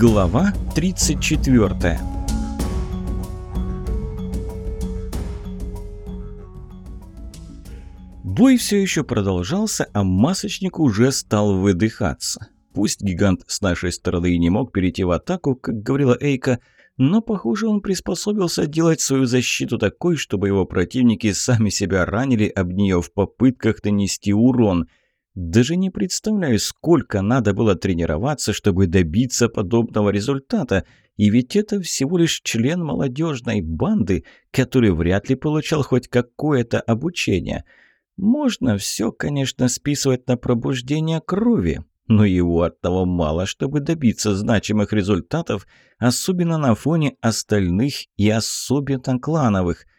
Глава 34 Бой все еще продолжался, а масочник уже стал выдыхаться. Пусть гигант с нашей стороны и не мог перейти в атаку, как говорила Эйка, но, похоже, он приспособился делать свою защиту такой, чтобы его противники сами себя ранили об нее в попытках нанести урон – даже не представляю, сколько надо было тренироваться, чтобы добиться подобного результата. И ведь это всего лишь член молодежной банды, который вряд ли получал хоть какое-то обучение. Можно все, конечно, списывать на пробуждение крови, но его от того мало, чтобы добиться значимых результатов, особенно на фоне остальных и особенно клановых –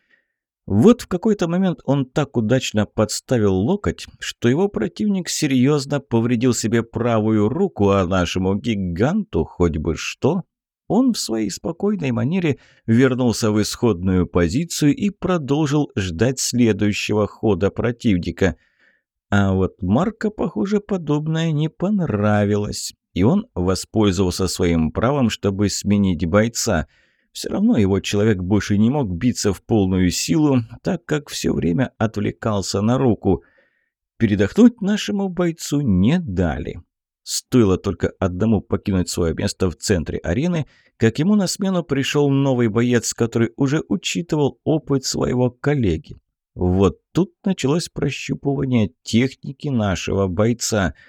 вот в какой-то момент он так удачно подставил локоть, что его противник серьезно повредил себе правую руку, а нашему гиганту хоть бы что. Он в своей спокойной манере вернулся в исходную позицию и продолжил ждать следующего хода противника. А вот Марка, похоже, подобное не понравилось, и он воспользовался своим правом, чтобы сменить бойца – все равно его человек больше не мог биться в полную силу, так как все время отвлекался на руку. Передохнуть нашему бойцу не дали. Стоило только одному покинуть свое место в центре арены, как ему на смену пришел новый боец, который уже учитывал опыт своего коллеги. Вот тут началось прощупывание техники нашего бойца –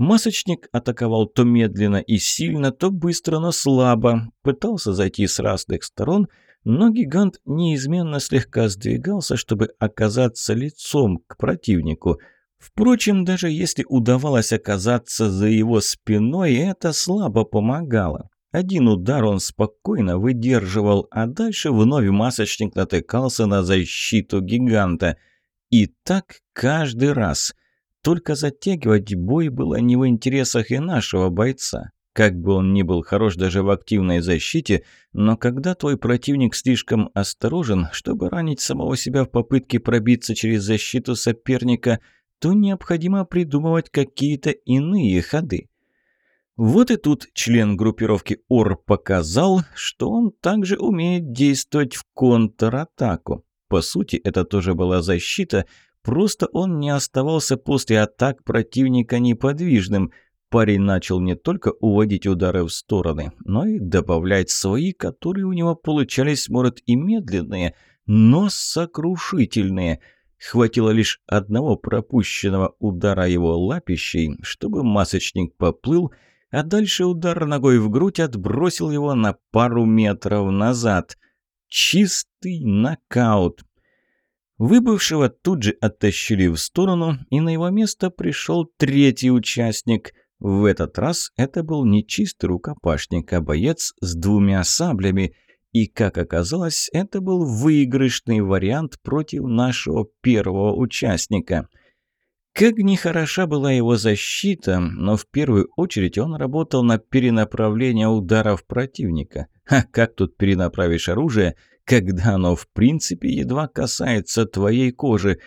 Масочник атаковал то медленно и сильно, то быстро, но слабо. Пытался зайти с разных сторон, но гигант неизменно слегка сдвигался, чтобы оказаться лицом к противнику. Впрочем, даже если удавалось оказаться за его спиной, это слабо помогало. Один удар он спокойно выдерживал, а дальше вновь масочник натыкался на защиту гиганта. И так каждый раз. Только затягивать бой было не в интересах и нашего бойца. Как бы он ни был хорош даже в активной защите, но когда твой противник слишком осторожен, чтобы ранить самого себя в попытке пробиться через защиту соперника, то необходимо придумывать какие-то иные ходы. Вот и тут член группировки ОР показал, что он также умеет действовать в контратаку. По сути, это тоже была защита, Просто он не оставался после атак противника неподвижным. Парень начал не только уводить удары в стороны, но и добавлять свои, которые у него получались, может, и медленные, но сокрушительные. Хватило лишь одного пропущенного удара его лапищей, чтобы масочник поплыл, а дальше удар ногой в грудь отбросил его на пару метров назад. Чистый нокаут. Выбывшего тут же оттащили в сторону, и на его место пришел третий участник. В этот раз это был не чистый рукопашник, а боец с двумя саблями. И, как оказалось, это был выигрышный вариант против нашего первого участника. Как ни хороша была его защита, но в первую очередь он работал на перенаправление ударов противника. А как тут перенаправишь оружие – когда оно в принципе едва касается твоей кожи.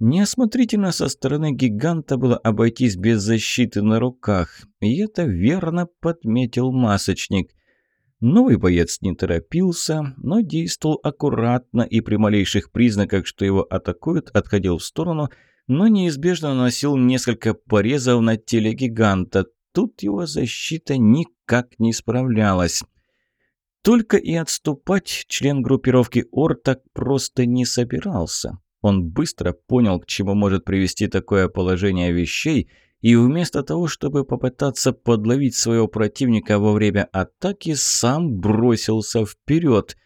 Неосмотрительно со стороны гиганта было обойтись без защиты на руках, и это верно подметил масочник. Новый боец не торопился, но действовал аккуратно и при малейших признаках, что его атакуют, отходил в сторону, но неизбежно наносил несколько порезов на теле гиганта. Тут его защита никак не справлялась. Только и отступать член группировки ОР так просто не собирался. Он быстро понял, к чему может привести такое положение вещей, и вместо того, чтобы попытаться подловить своего противника во время атаки, сам бросился вперед.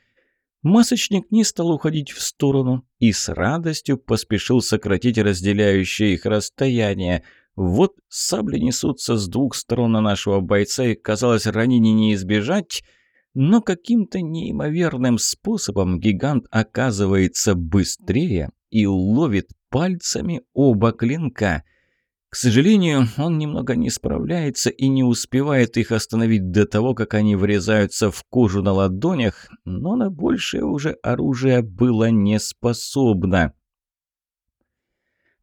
Масочник не стал уходить в сторону и с радостью поспешил сократить разделяющее их расстояние. Вот сабли несутся с двух сторон на нашего бойца, и, казалось, ранений не избежать — но каким-то неимоверным способом гигант оказывается быстрее и ловит пальцами оба клинка. К сожалению, он немного не справляется и не успевает их остановить до того, как они врезаются в кожу на ладонях, но на большее уже оружие было не способно.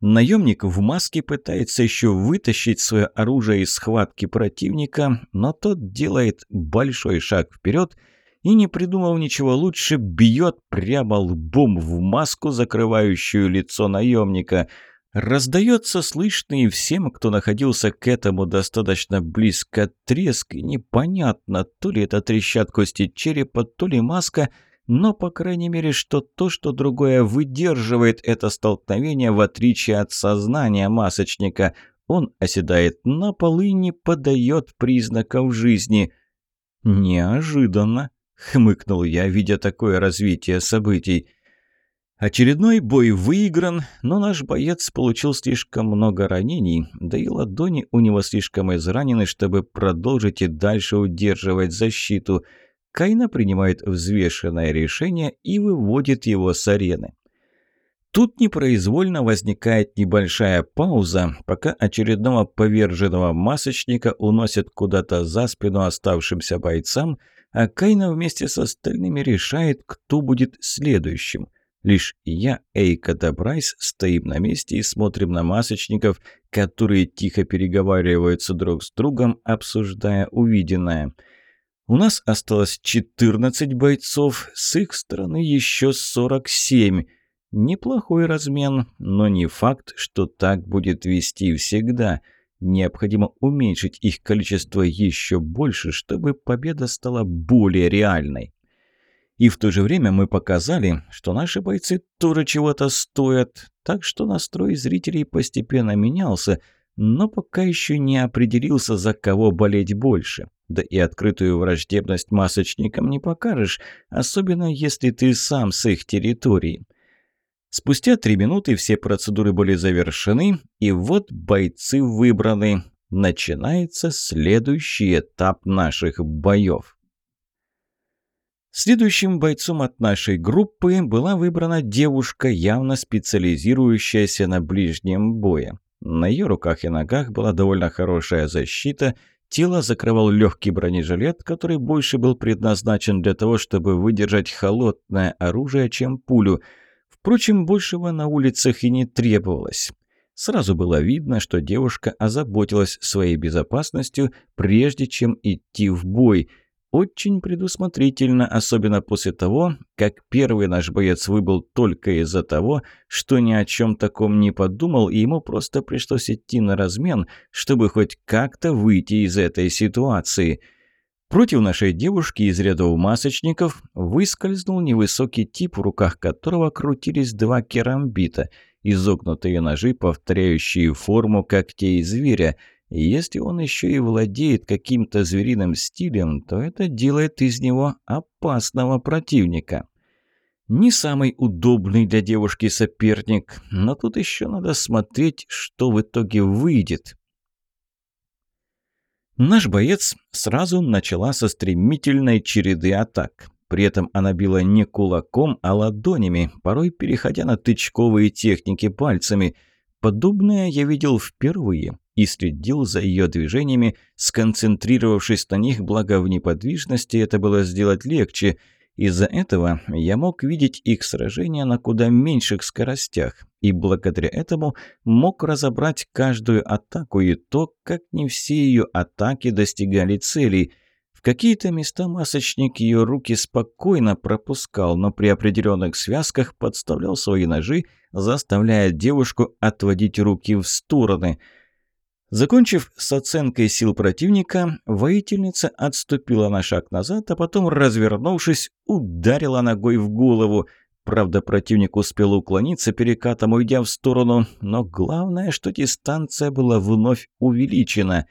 Наемник в маске пытается еще вытащить свое оружие из схватки противника, но тот делает большой шаг вперед и, не придумав ничего лучше, бьет прямо лбом в маску, закрывающую лицо наемника. Раздается слышный всем, кто находился к этому достаточно близко треск, и непонятно, то ли это трещат кости черепа, то ли маска — но, по крайней мере, что то, что другое выдерживает это столкновение в отличие от сознания масочника. Он оседает на пол и не подает признаков жизни. «Неожиданно», — хмыкнул я, видя такое развитие событий. Очередной бой выигран, но наш боец получил слишком много ранений, да и ладони у него слишком изранены, чтобы продолжить и дальше удерживать защиту — Кайна принимает взвешенное решение и выводит его с арены. Тут непроизвольно возникает небольшая пауза, пока очередного поверженного масочника уносят куда-то за спину оставшимся бойцам, а Кайна вместе с остальными решает, кто будет следующим. Лишь я, Эйка да Брайс стоим на месте и смотрим на масочников, которые тихо переговариваются друг с другом, обсуждая увиденное – у нас осталось 14 бойцов, с их стороны еще 47. Неплохой размен, но не факт, что так будет вести всегда. Необходимо уменьшить их количество еще больше, чтобы победа стала более реальной. И в то же время мы показали, что наши бойцы тоже чего-то стоят, так что настрой зрителей постепенно менялся, но пока еще не определился, за кого болеть больше. Да и открытую враждебность масочникам не покажешь, особенно если ты сам с их территории. Спустя три минуты все процедуры были завершены, и вот бойцы выбраны. Начинается следующий этап наших боев. Следующим бойцом от нашей группы была выбрана девушка, явно специализирующаяся на ближнем бое. На ее руках и ногах была довольно хорошая защита – Тело закрывал легкий бронежилет, который больше был предназначен для того, чтобы выдержать холодное оружие, чем пулю. Впрочем, большего на улицах и не требовалось. Сразу было видно, что девушка озаботилась своей безопасностью, прежде чем идти в бой – очень предусмотрительно, особенно после того, как первый наш боец выбыл только из-за того, что ни о чем таком не подумал, и ему просто пришлось идти на размен, чтобы хоть как-то выйти из этой ситуации. Против нашей девушки из рядов масочников выскользнул невысокий тип, в руках которого крутились два керамбита, изогнутые ножи, повторяющие форму когтей зверя – если он еще и владеет каким-то звериным стилем, то это делает из него опасного противника. Не самый удобный для девушки соперник, но тут еще надо смотреть, что в итоге выйдет. Наш боец сразу начала со стремительной череды атак. При этом она била не кулаком, а ладонями, порой переходя на тычковые техники пальцами. Подобное я видел впервые и следил за ее движениями, сконцентрировавшись на них, благо в неподвижности это было сделать легче. Из-за этого я мог видеть их сражения на куда меньших скоростях, и благодаря этому мог разобрать каждую атаку и то, как не все ее атаки достигали целей – В какие-то места масочник ее руки спокойно пропускал, но при определенных связках подставлял свои ножи, заставляя девушку отводить руки в стороны – Закончив с оценкой сил противника, воительница отступила на шаг назад, а потом, развернувшись, ударила ногой в голову. Правда, противник успел уклониться, перекатом уйдя в сторону, но главное, что дистанция была вновь увеличена.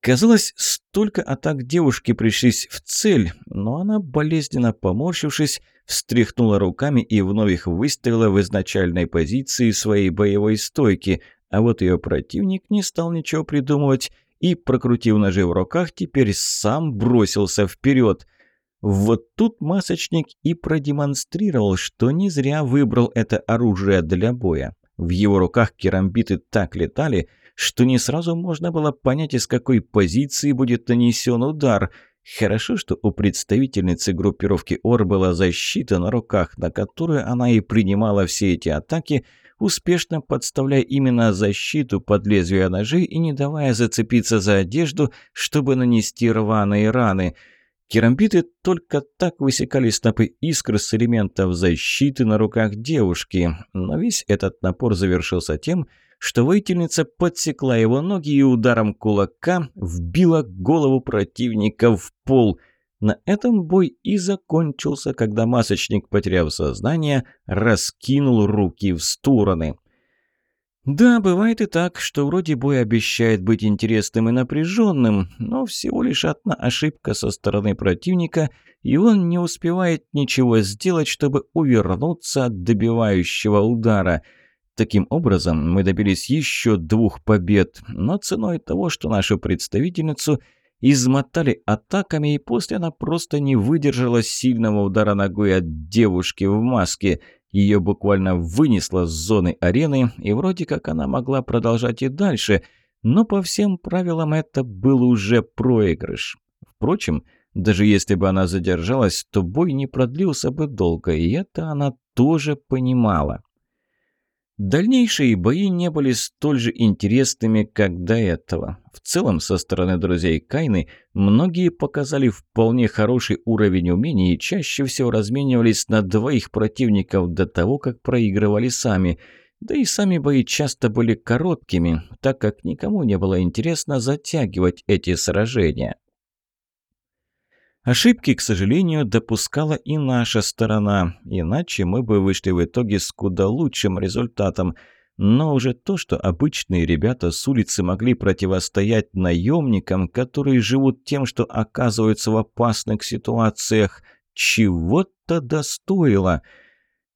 Казалось, столько атак девушки пришлись в цель, но она, болезненно поморщившись, встряхнула руками и вновь их выставила в изначальной позиции своей боевой стойки – а вот ее противник не стал ничего придумывать и, прокрутив ножи в руках, теперь сам бросился вперед. Вот тут масочник и продемонстрировал, что не зря выбрал это оружие для боя. В его руках керамбиты так летали, что не сразу можно было понять, из какой позиции будет нанесен удар. Хорошо, что у представительницы группировки ОР была защита на руках, на которую она и принимала все эти атаки – успешно подставляя именно защиту под лезвие ножей и не давая зацепиться за одежду, чтобы нанести рваные раны. Керамбиты только так высекали снопы искр с элементов защиты на руках девушки, но весь этот напор завершился тем, что воительница подсекла его ноги и ударом кулака вбила голову противника в пол – на этом бой и закончился, когда масочник, потеряв сознание, раскинул руки в стороны. Да, бывает и так, что вроде бой обещает быть интересным и напряженным, но всего лишь одна ошибка со стороны противника, и он не успевает ничего сделать, чтобы увернуться от добивающего удара. Таким образом, мы добились еще двух побед, но ценой того, что нашу представительницу – измотали атаками, и после она просто не выдержала сильного удара ногой от девушки в маске. Ее буквально вынесло с зоны арены, и вроде как она могла продолжать и дальше, но по всем правилам это был уже проигрыш. Впрочем, даже если бы она задержалась, то бой не продлился бы долго, и это она тоже понимала. Дальнейшие бои не были столь же интересными, как до этого. В целом, со стороны друзей Кайны, многие показали вполне хороший уровень умений и чаще всего разменивались на двоих противников до того, как проигрывали сами. Да и сами бои часто были короткими, так как никому не было интересно затягивать эти сражения. Ошибки, к сожалению, допускала и наша сторона, иначе мы бы вышли в итоге с куда лучшим результатом. Но уже то, что обычные ребята с улицы могли противостоять наемникам, которые живут тем, что оказываются в опасных ситуациях, чего-то достоило.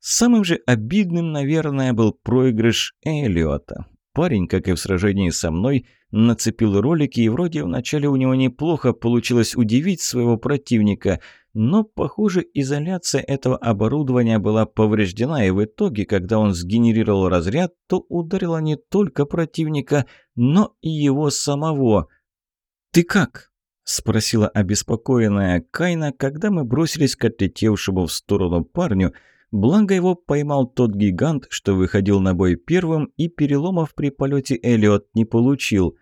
Самым же обидным, наверное, был проигрыш Эллиота. Парень, как и в сражении со мной, нацепил ролики, и вроде вначале у него неплохо получилось удивить своего противника, но, похоже, изоляция этого оборудования была повреждена, и в итоге, когда он сгенерировал разряд, то ударило не только противника, но и его самого. «Ты как?» – спросила обеспокоенная Кайна, когда мы бросились к отлетевшему в сторону парню – Благо его поймал тот гигант, что выходил на бой первым, и переломов при полете Эллиот не получил.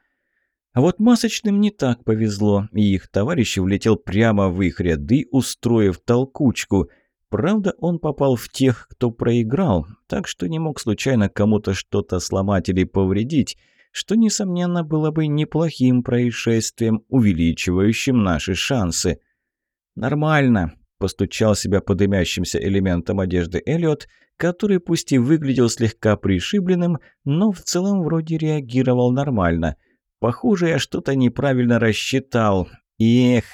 А вот масочным не так повезло, и их товарищ влетел прямо в их ряды, устроив толкучку. Правда, он попал в тех, кто проиграл, так что не мог случайно кому-то что-то сломать или повредить, что, несомненно, было бы неплохим происшествием, увеличивающим наши шансы. «Нормально», постучал себя по дымящимся элементам одежды Эллиот, который пусть и выглядел слегка пришибленным, но в целом вроде реагировал нормально. Похоже, я что-то неправильно рассчитал. Эх,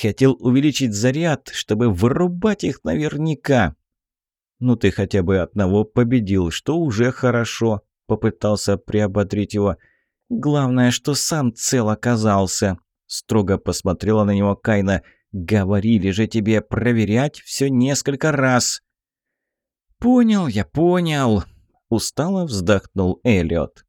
хотел увеличить заряд, чтобы вырубать их наверняка. «Ну ты хотя бы одного победил, что уже хорошо», — попытался приободрить его. «Главное, что сам цел оказался», — строго посмотрела на него Кайна. Говорили же тебе проверять все несколько раз. Понял, я понял. Устало вздохнул Эллиот.